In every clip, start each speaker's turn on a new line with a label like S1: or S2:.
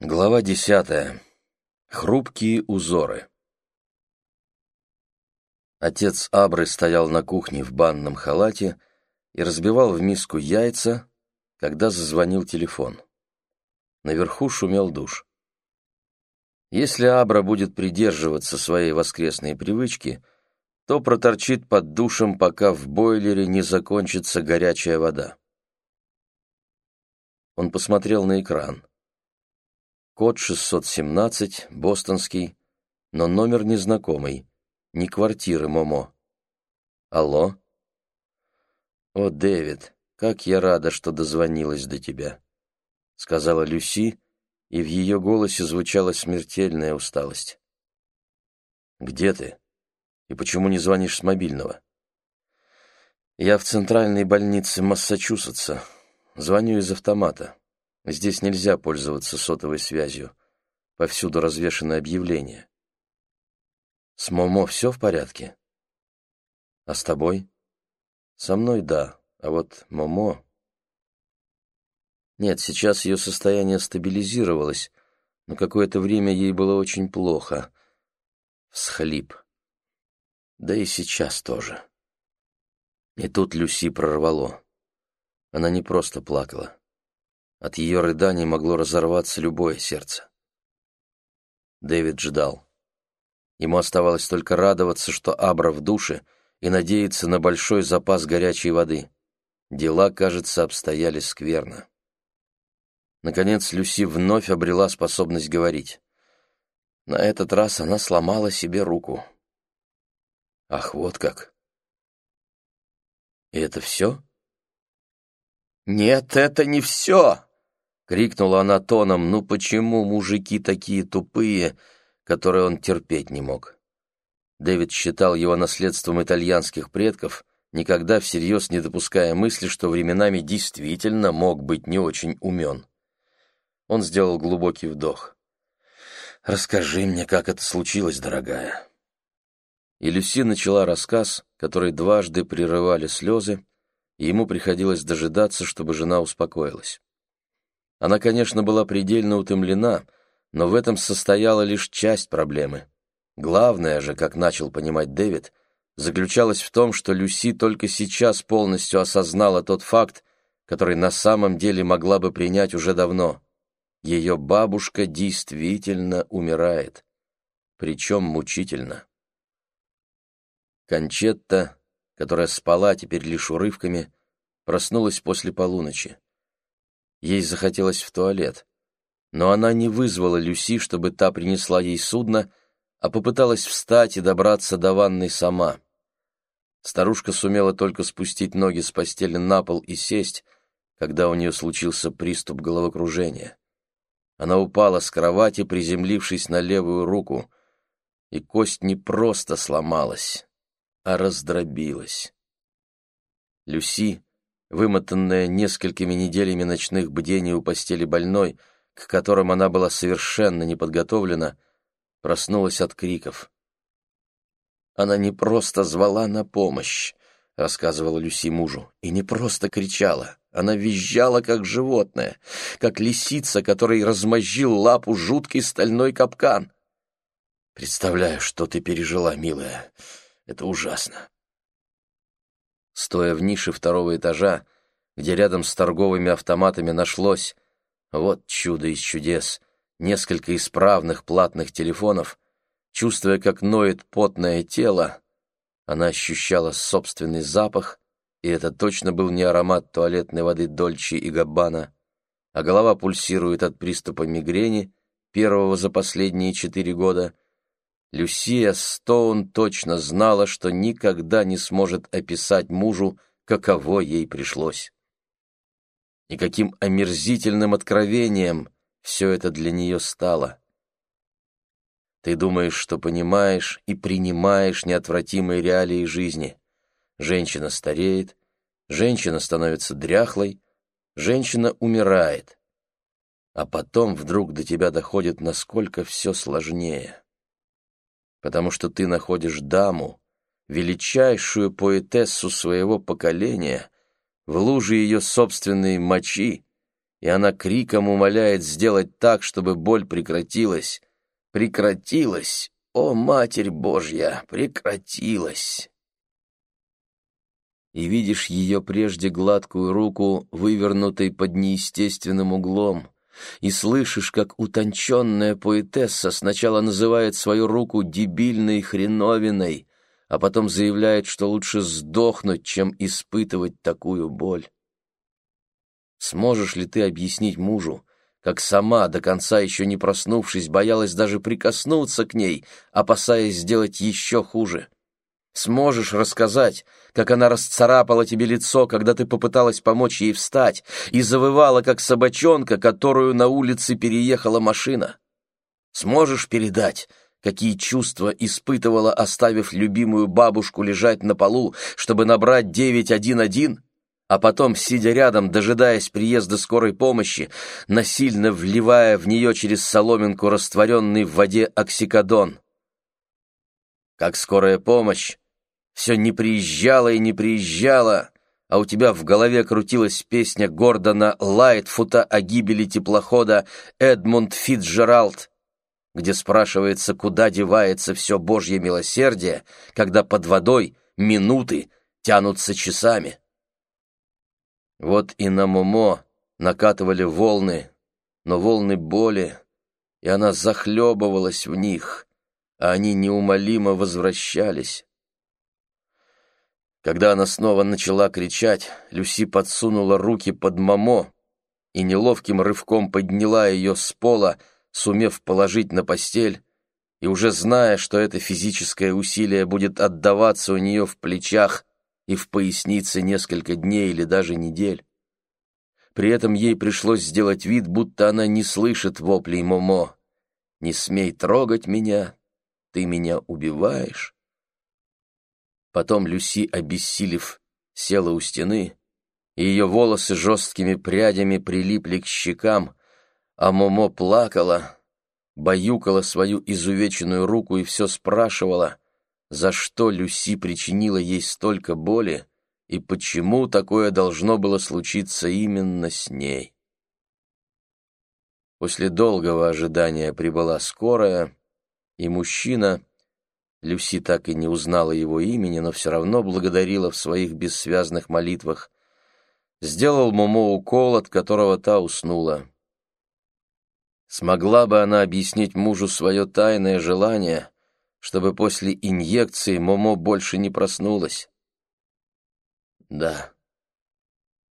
S1: Глава десятая. Хрупкие узоры. Отец Абры стоял на кухне в банном халате и разбивал в миску яйца, когда зазвонил телефон. Наверху шумел душ. Если Абра будет придерживаться своей воскресной привычки, то проторчит под душем, пока в бойлере не закончится горячая вода. Он посмотрел на экран. Код 617, бостонский, но номер незнакомый, не квартиры Момо. Алло? О, Дэвид, как я рада, что дозвонилась до тебя, сказала Люси, и в ее голосе звучала смертельная усталость. Где ты? И почему не звонишь с мобильного? Я в центральной больнице Массачусетса. Звоню из автомата. Здесь нельзя пользоваться сотовой связью. Повсюду развешаны объявления. С Момо все в порядке? А с тобой? Со мной да, а вот Момо... Нет, сейчас ее состояние стабилизировалось, но какое-то время ей было очень плохо. Всхлип. Да и сейчас тоже. И тут Люси прорвало. Она не просто плакала. От ее рыданий могло разорваться любое сердце. Дэвид ждал. Ему оставалось только радоваться, что Абра в душе, и надеяться на большой запас горячей воды. Дела, кажется, обстояли скверно. Наконец Люси вновь обрела способность говорить. На этот раз она сломала себе руку. Ах, вот как. И это все? Нет, это не все! Крикнула она тоном, ну почему мужики такие тупые, которые он терпеть не мог. Дэвид считал его наследством итальянских предков, никогда всерьез не допуская мысли, что временами действительно мог быть не очень умен. Он сделал глубокий вдох. «Расскажи мне, как это случилось, дорогая». И Люси начала рассказ, который дважды прерывали слезы, и ему приходилось дожидаться, чтобы жена успокоилась. Она, конечно, была предельно утомлена, но в этом состояла лишь часть проблемы. Главное же, как начал понимать Дэвид, заключалось в том, что Люси только сейчас полностью осознала тот факт, который на самом деле могла бы принять уже давно. Ее бабушка действительно умирает, причем мучительно. Кончетта, которая спала теперь лишь урывками, проснулась после полуночи. Ей захотелось в туалет. Но она не вызвала Люси, чтобы та принесла ей судно, а попыталась встать и добраться до ванной сама. Старушка сумела только спустить ноги с постели на пол и сесть, когда у нее случился приступ головокружения. Она упала с кровати, приземлившись на левую руку, и кость не просто сломалась, а раздробилась. Люси, вымотанная несколькими неделями ночных бдений у постели больной, к которым она была совершенно не подготовлена, проснулась от криков. Она не просто звала на помощь, рассказывала Люси мужу, и не просто кричала. Она визжала, как животное, как лисица, которой размозжил лапу жуткий стальной капкан. Представляю, что ты пережила, милая. Это ужасно стоя в нише второго этажа, где рядом с торговыми автоматами нашлось, вот чудо из чудес, несколько исправных платных телефонов, чувствуя, как ноет потное тело, она ощущала собственный запах, и это точно был не аромат туалетной воды Дольче и Габбана, а голова пульсирует от приступа мигрени, первого за последние четыре года — Люсия Стоун точно знала, что никогда не сможет описать мужу, каково ей пришлось. И каким омерзительным откровением все это для нее стало. Ты думаешь, что понимаешь и принимаешь неотвратимые реалии жизни. Женщина стареет, женщина становится дряхлой, женщина умирает. А потом вдруг до тебя доходит, насколько все сложнее потому что ты находишь даму, величайшую поэтессу своего поколения, в луже ее собственной мочи и она криком умоляет сделать так, чтобы боль прекратилась. Прекратилась! О, Матерь Божья, прекратилась! И видишь ее прежде гладкую руку, вывернутой под неестественным углом, и слышишь, как утонченная поэтесса сначала называет свою руку дебильной хреновиной, а потом заявляет, что лучше сдохнуть, чем испытывать такую боль. Сможешь ли ты объяснить мужу, как сама, до конца еще не проснувшись, боялась даже прикоснуться к ней, опасаясь сделать еще хуже? Сможешь рассказать, как она расцарапала тебе лицо, когда ты попыталась помочь ей встать, и завывала, как собачонка, которую на улице переехала машина? Сможешь передать, какие чувства испытывала, оставив любимую бабушку лежать на полу, чтобы набрать 911, а потом, сидя рядом, дожидаясь приезда скорой помощи, насильно вливая в нее через соломинку растворенный в воде оксикодон? Как скорая помощь все не приезжала и не приезжала, а у тебя в голове крутилась песня Гордона Лайтфута о гибели теплохода Эдмунд Фитджеральд, где спрашивается, куда девается все Божье милосердие, когда под водой минуты тянутся часами. Вот и на Момо накатывали волны, но волны боли, и она захлебывалась в них, а они неумолимо возвращались. Когда она снова начала кричать, Люси подсунула руки под Момо и неловким рывком подняла ее с пола, сумев положить на постель, и уже зная, что это физическое усилие будет отдаваться у нее в плечах и в пояснице несколько дней или даже недель. При этом ей пришлось сделать вид, будто она не слышит воплей Момо. «Не смей трогать меня, ты меня убиваешь». Потом Люси, обессилев, села у стены, и ее волосы жесткими прядями прилипли к щекам, а Момо плакала, баюкала свою изувеченную руку и все спрашивала, за что Люси причинила ей столько боли и почему такое должно было случиться именно с ней. После долгого ожидания прибыла скорая, и мужчина, Люси так и не узнала его имени, но все равно благодарила в своих бессвязных молитвах. Сделал Момо укол, от которого та уснула. Смогла бы она объяснить мужу свое тайное желание, чтобы после инъекции Момо больше не проснулась? Да,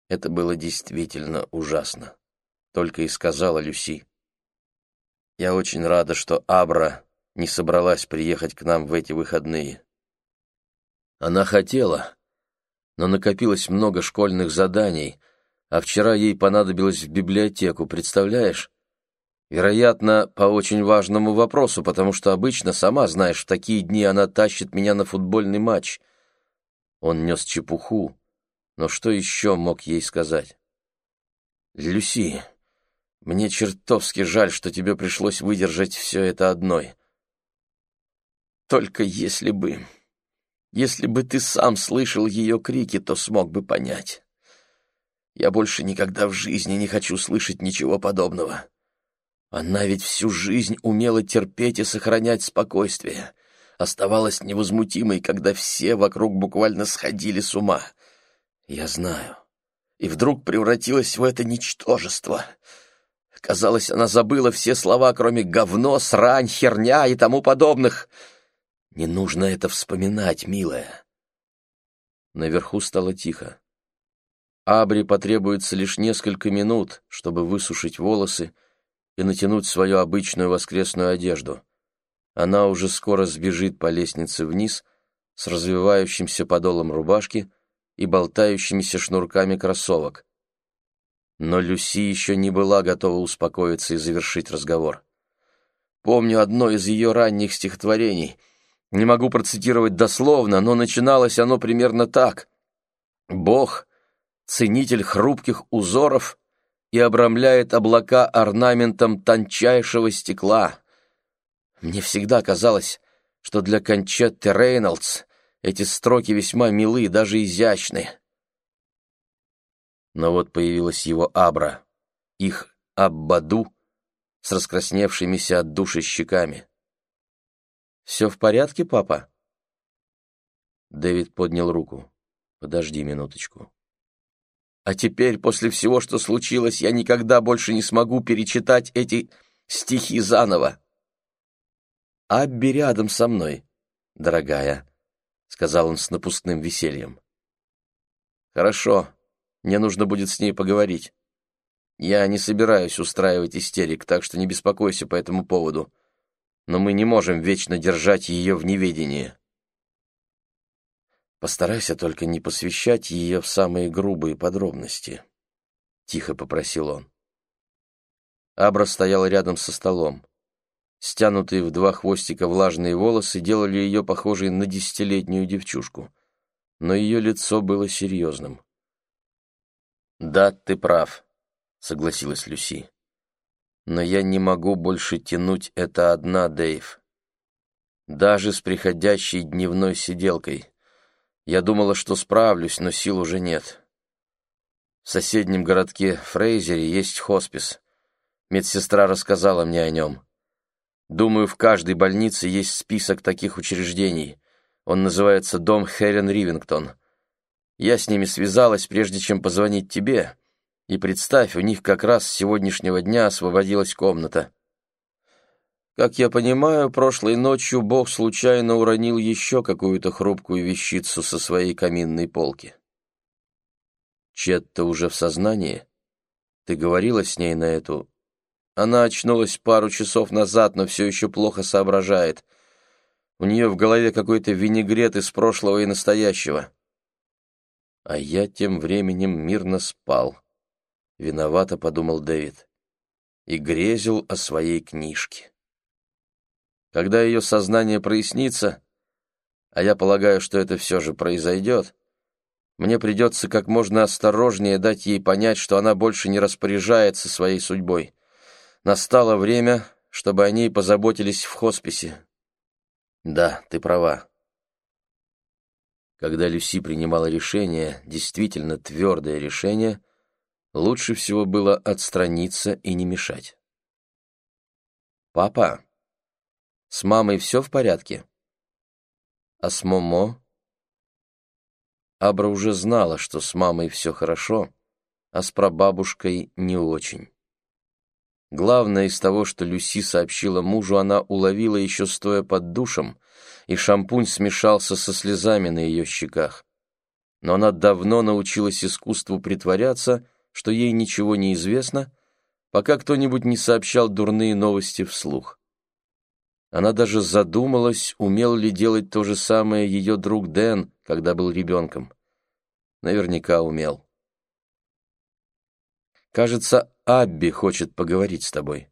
S1: это было действительно ужасно, только и сказала Люси. Я очень рада, что Абра не собралась приехать к нам в эти выходные. Она хотела, но накопилось много школьных заданий, а вчера ей понадобилось в библиотеку, представляешь? Вероятно, по очень важному вопросу, потому что обычно, сама знаешь, в такие дни она тащит меня на футбольный матч. Он нес чепуху, но что еще мог ей сказать? «Люси, мне чертовски жаль, что тебе пришлось выдержать все это одной. Только если бы... Если бы ты сам слышал ее крики, то смог бы понять. Я больше никогда в жизни не хочу слышать ничего подобного. Она ведь всю жизнь умела терпеть и сохранять спокойствие. Оставалась невозмутимой, когда все вокруг буквально сходили с ума. Я знаю. И вдруг превратилась в это ничтожество. Казалось, она забыла все слова, кроме «говно», «срань», «херня» и тому подобных — не нужно это вспоминать, милая. Наверху стало тихо. Абри потребуется лишь несколько минут, чтобы высушить волосы и натянуть свою обычную воскресную одежду. Она уже скоро сбежит по лестнице вниз с развивающимся подолом рубашки и болтающимися шнурками кроссовок. Но Люси еще не была готова успокоиться и завершить разговор. Помню одно из ее ранних стихотворений — не могу процитировать дословно, но начиналось оно примерно так. «Бог — ценитель хрупких узоров и обрамляет облака орнаментом тончайшего стекла. Мне всегда казалось, что для Кончетты Рейнольдс эти строки весьма милы и даже изящны. Но вот появилась его Абра, их Аббаду с раскрасневшимися от души щеками. «Все в порядке, папа?» Дэвид поднял руку. «Подожди минуточку. А теперь, после всего, что случилось, я никогда больше не смогу перечитать эти стихи заново. Абби рядом со мной, дорогая», — сказал он с напускным весельем. «Хорошо, мне нужно будет с ней поговорить. Я не собираюсь устраивать истерик, так что не беспокойся по этому поводу. Но мы не можем вечно держать ее в неведении». Постарайся только не посвящать ее в самые грубые подробности, — тихо попросил он. Абра стояла рядом со столом. Стянутые в два хвостика влажные волосы делали ее похожей на десятилетнюю девчушку, но ее лицо было серьезным. «Да, ты прав», — согласилась Люси. «Но я не могу больше тянуть это одна, Дэйв. Даже с приходящей дневной сиделкой». Я думала, что справлюсь, но сил уже нет. В соседнем городке Фрейзере есть хоспис. Медсестра рассказала мне о нем. Думаю, в каждой больнице есть список таких учреждений. Он называется «Дом Хелен Ривингтон». Я с ними связалась, прежде чем позвонить тебе. И представь, у них как раз с сегодняшнего дня освободилась комната. Как я понимаю, прошлой ночью Бог случайно уронил еще какую-то хрупкую вещицу со своей каминной полки. Четта уже в сознании? Ты говорила с ней на эту... Она очнулась пару часов назад, но все еще плохо соображает. У нее в голове какой-то винегрет из прошлого и настоящего. А я тем временем мирно спал. Виновато подумал Дэвид. И грезил о своей книжке. Когда ее сознание прояснится, а я полагаю, что это все же произойдет, мне придется как можно осторожнее дать ей понять, что она больше не распоряжается своей судьбой. Настало время, чтобы о ней позаботились в хосписе. Да, ты права. Когда Люси принимала решение, действительно твердое решение, лучше всего было отстраниться и не мешать. «Папа», с мамой все в порядке? А с Момо? Абра уже знала, что с мамой все хорошо, а с прабабушкой не очень. Главное из того, что Люси сообщила мужу, она уловила еще стоя под душем, и шампунь смешался со слезами на ее щеках. Но она давно научилась искусству притворяться, что ей ничего не известно, пока кто-нибудь не сообщал дурные новости вслух. Она даже задумалась, умел ли делать то же самое ее друг Дэн, когда был ребенком. Наверняка умел. «Кажется, Абби хочет поговорить с тобой».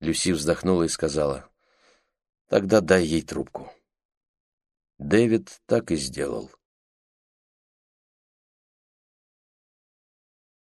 S1: Люси вздохнула и сказала, «Тогда дай ей трубку». Дэвид так и сделал.